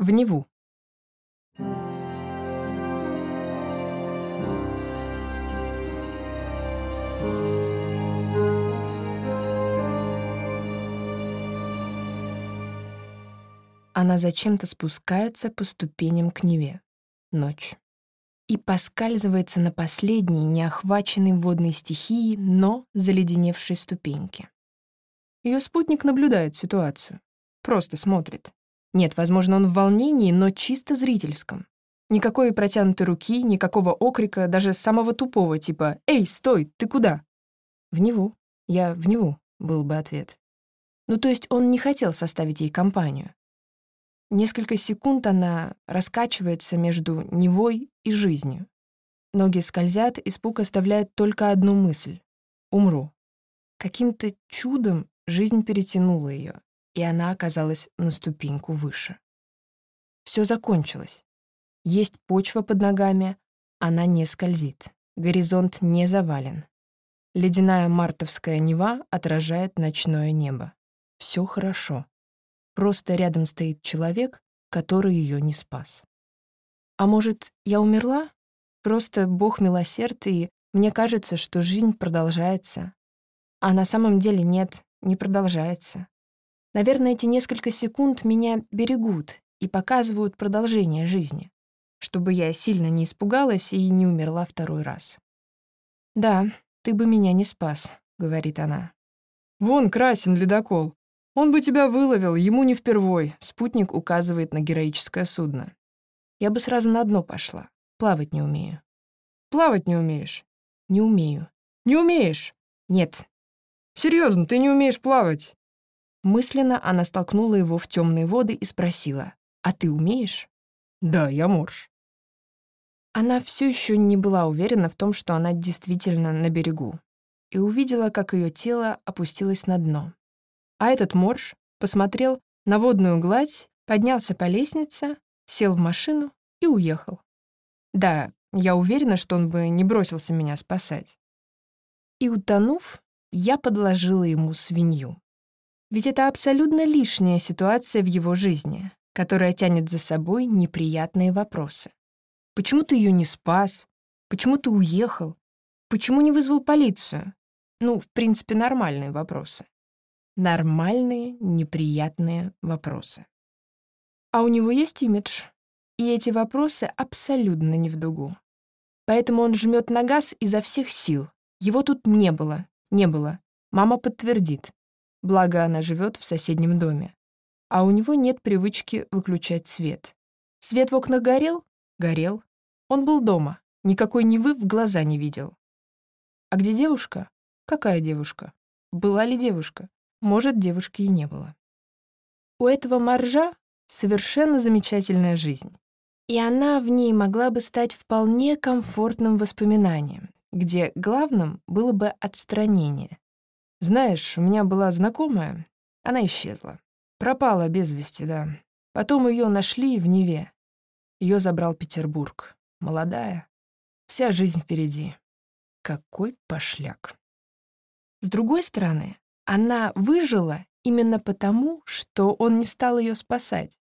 В Неву. Она зачем-то спускается по ступеням к Неве. Ночь. И поскальзывается на последней, неохваченной водной стихией, но заледеневшей ступеньке. Ее спутник наблюдает ситуацию. Просто смотрит. Нет, возможно, он в волнении, но чисто зрительском. Никакой протянутой руки, никакого окрика, даже самого тупого, типа «Эй, стой, ты куда?» «В Неву. Я в Неву», — был бы ответ. Ну, то есть он не хотел составить ей компанию. Несколько секунд она раскачивается между Невой и жизнью. Ноги скользят, испуг оставляет только одну мысль — умру. Каким-то чудом жизнь перетянула ее, и она оказалась на ступеньку выше. Все закончилось. Есть почва под ногами, она не скользит, горизонт не завален. Ледяная мартовская Нева отражает ночное небо. Все хорошо. Просто рядом стоит человек, который ее не спас. А может, я умерла? Просто Бог милосерд, и мне кажется, что жизнь продолжается. А на самом деле нет, не продолжается. Наверное, эти несколько секунд меня берегут и показывают продолжение жизни, чтобы я сильно не испугалась и не умерла второй раз. «Да, ты бы меня не спас», — говорит она. «Вон Красин, ледокол. Он бы тебя выловил, ему не впервой», — спутник указывает на героическое судно. «Я бы сразу на дно пошла. Плавать не умею». «Плавать не умеешь?» «Не умею». «Не умеешь?» «Нет». «Серьезно, ты не умеешь плавать?» Мысленно она столкнула его в темные воды и спросила, «А ты умеешь?» «Да, я морж». Она все еще не была уверена в том, что она действительно на берегу, и увидела, как ее тело опустилось на дно. А этот морж посмотрел на водную гладь, поднялся по лестнице, сел в машину и уехал. Да, я уверена, что он бы не бросился меня спасать. И утонув, я подложила ему свинью. Ведь это абсолютно лишняя ситуация в его жизни, которая тянет за собой неприятные вопросы. Почему ты ее не спас? Почему ты уехал? Почему не вызвал полицию? Ну, в принципе, нормальные вопросы. Нормальные, неприятные вопросы. А у него есть имидж, и эти вопросы абсолютно не в дугу. Поэтому он жмет на газ изо всех сил. Его тут не было, не было. Мама подтвердит. Благо, она живет в соседнем доме. А у него нет привычки выключать свет. Свет в окнах горел? Горел. Он был дома. Никакой Невы в глаза не видел. А где девушка? Какая девушка? Была ли девушка? Может, девушки и не было. У этого моржа совершенно замечательная жизнь. И она в ней могла бы стать вполне комфортным воспоминанием, где главным было бы отстранение, знаешь, у меня была знакомая, она исчезла. Пропала без вести, да. Потом ее нашли в Неве. Ее забрал Петербург. Молодая. Вся жизнь впереди. Какой пошляк. С другой стороны, она выжила именно потому, что он не стал ее спасать.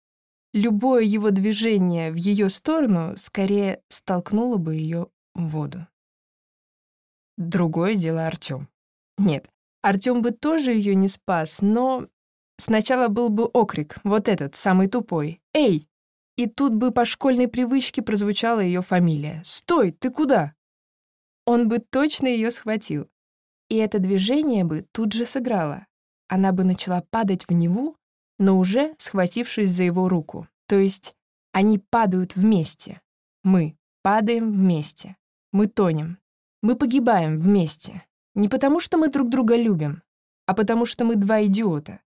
Любое его движение в ее сторону скорее столкнуло бы ее в воду. Другое дело Артём. Нет, Артём бы тоже её не спас, но сначала был бы окрик, вот этот, самый тупой. «Эй!» И тут бы по школьной привычке прозвучала её фамилия. «Стой, ты куда?» Он бы точно её схватил. И это движение бы тут же сыграло. Она бы начала падать в Неву, но уже схватившись за его руку. То есть они падают вместе. Мы падаем вместе. Мы тонем. Мы погибаем вместе. Не потому, что мы друг друга любим, а потому, что мы два идиота.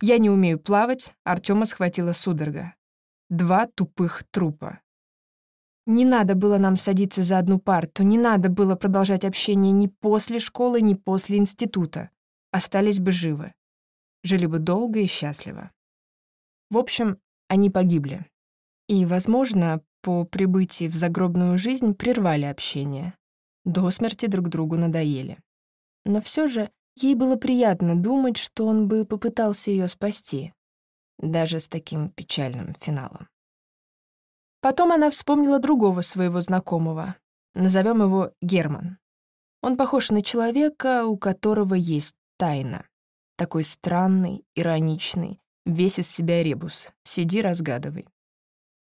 Я не умею плавать, Артема схватила судорога. Два тупых трупа. Не надо было нам садиться за одну парту, не надо было продолжать общение ни после школы, ни после института. Остались бы живы. Жили бы долго и счастливо. В общем, они погибли. И, возможно, по прибытии в загробную жизнь прервали общение. До смерти друг другу надоели. Но все же ей было приятно думать, что он бы попытался ее спасти, даже с таким печальным финалом. Потом она вспомнила другого своего знакомого. Назовем его Герман. Он похож на человека, у которого есть тайна. Такой странный, ироничный, весь из себя ребус. Сиди, разгадывай.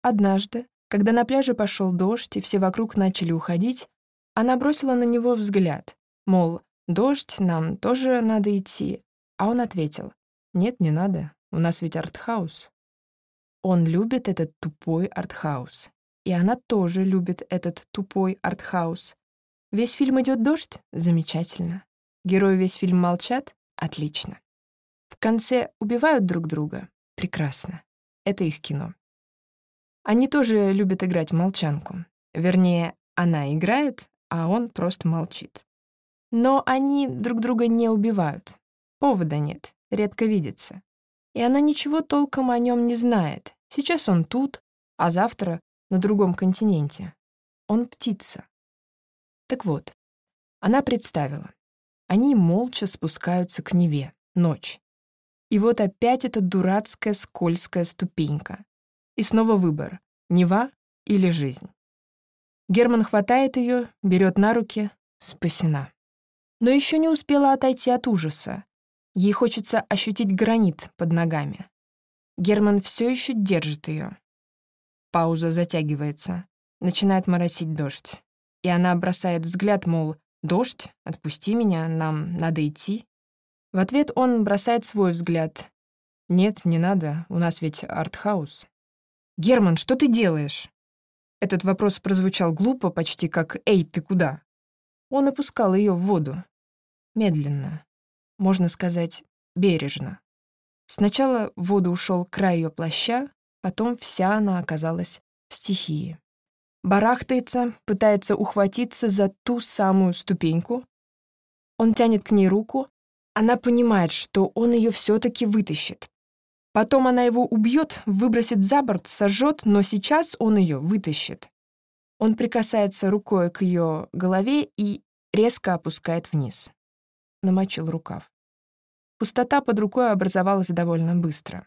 Однажды, когда на пляже пошел дождь и все вокруг начали уходить, она бросила на него взгляд, мол, дождь, нам тоже надо идти. А он ответил, нет, не надо, у нас ведь артхаус. Он любит этот тупой артхаус. И она тоже любит этот тупой артхаус. Весь фильм идет дождь? Замечательно. Герои весь фильм молчат? Отлично. В конце убивают друг друга? Прекрасно. Это их кино. Они тоже любят играть в молчанку. Вернее, она играет, а он просто молчит. Но они друг друга не убивают. Повода нет, редко видятся и она ничего толком о нем не знает. Сейчас он тут, а завтра на другом континенте. Он птица. Так вот, она представила. Они молча спускаются к Неве, ночь. И вот опять эта дурацкая скользкая ступенька. И снова выбор — Нева или жизнь. Герман хватает ее, берет на руки, спасена. Но еще не успела отойти от ужаса. Ей хочется ощутить гранит под ногами. Герман все еще держит ее. Пауза затягивается. Начинает моросить дождь. И она бросает взгляд, мол, «Дождь? Отпусти меня, нам надо идти». В ответ он бросает свой взгляд. «Нет, не надо, у нас ведь артхаус». «Герман, что ты делаешь?» Этот вопрос прозвучал глупо, почти как «Эй, ты куда?». Он опускал ее в воду. Медленно, можно сказать, бережно. Сначала в воду ушел край ее плаща, потом вся она оказалась в стихии. Барахтается, пытается ухватиться за ту самую ступеньку. Он тянет к ней руку. Она понимает, что он ее все-таки вытащит. Потом она его убьет, выбросит за борт, сожжет, но сейчас он ее вытащит. Он прикасается рукой к ее голове и резко опускает вниз. Намочил рукав. Пустота под рукой образовалась довольно быстро.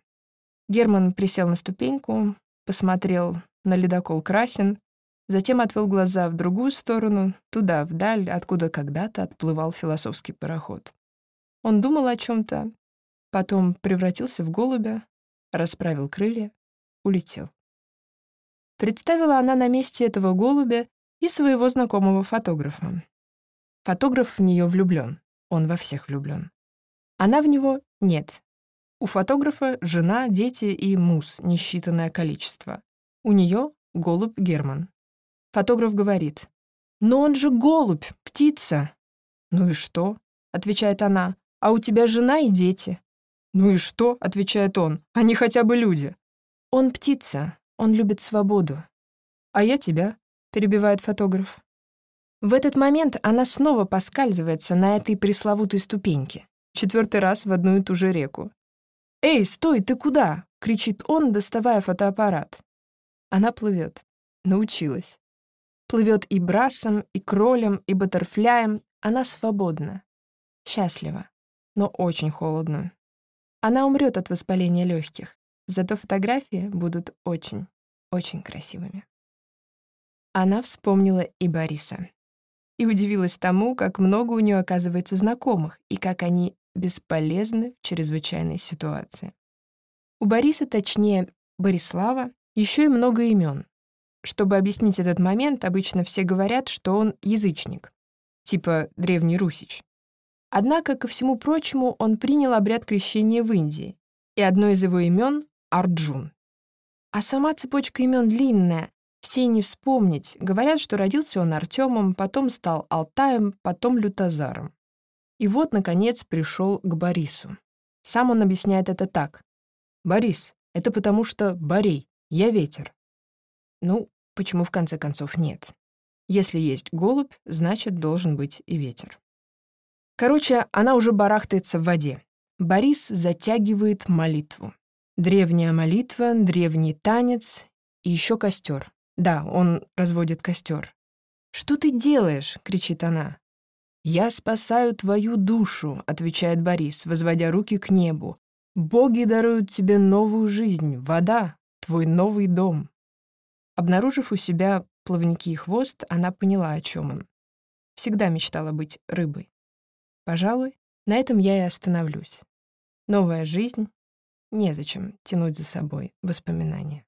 Герман присел на ступеньку, посмотрел на ледокол Красин, затем отвел глаза в другую сторону, туда, вдаль, откуда когда-то отплывал философский пароход. Он думал о чем то потом превратился в голубя, расправил крылья, улетел. Представила она на месте этого голубя и своего знакомого фотографа. Фотограф в нее влюблен, он во всех влюблен. Она в него нет. У фотографа жена, дети и мус, несчитанное количество. У нее голубь Герман. Фотограф говорит, «Но он же голубь, птица». «Ну и что?» — отвечает она. «А у тебя жена и дети». «Ну и что?» — отвечает он. «Они хотя бы люди». «Он птица, он любит свободу». «А я тебя», — перебивает фотограф. В этот момент она снова поскальзывается на этой пресловутой ступеньке четвертый раз в одну и ту же реку. «Эй, стой, ты куда?» — кричит он, доставая фотоаппарат. Она плывет. Научилась. Плывет и брасом, и кролем, и баттерфляем. Она свободна. Счастлива. Но очень холодно. Она умрет от воспаления легких. Зато фотографии будут очень, очень красивыми. Она вспомнила и Бориса. И удивилась тому, как много у нее оказывается знакомых, и как они бесполезны в чрезвычайной ситуации. У Бориса, точнее, Борислава, еще и много имен. Чтобы объяснить этот момент, обычно все говорят, что он язычник, типа древний русич. Однако, ко всему прочему, он принял обряд крещения в Индии, и одно из его имен — Арджун. А сама цепочка имен длинная, все не вспомнить. Говорят, что родился он Артемом, потом стал Алтаем, потом Лютозаром. И вот, наконец, пришел к Борису. Сам он объясняет это так. «Борис, это потому что Борей, я ветер». Ну, почему в конце концов нет? Если есть голубь, значит, должен быть и ветер. Короче, она уже барахтается в воде. Борис затягивает молитву. Древняя молитва, древний танец и еще костер. Да, он разводит костер. «Что ты делаешь?» — кричит она. «Я спасаю твою душу», — отвечает Борис, возводя руки к небу. «Боги даруют тебе новую жизнь, вода, твой новый дом». Обнаружив у себя плавники и хвост, она поняла, о чем он. Всегда мечтала быть рыбой. Пожалуй, на этом я и остановлюсь. Новая жизнь. Незачем тянуть за собой воспоминания.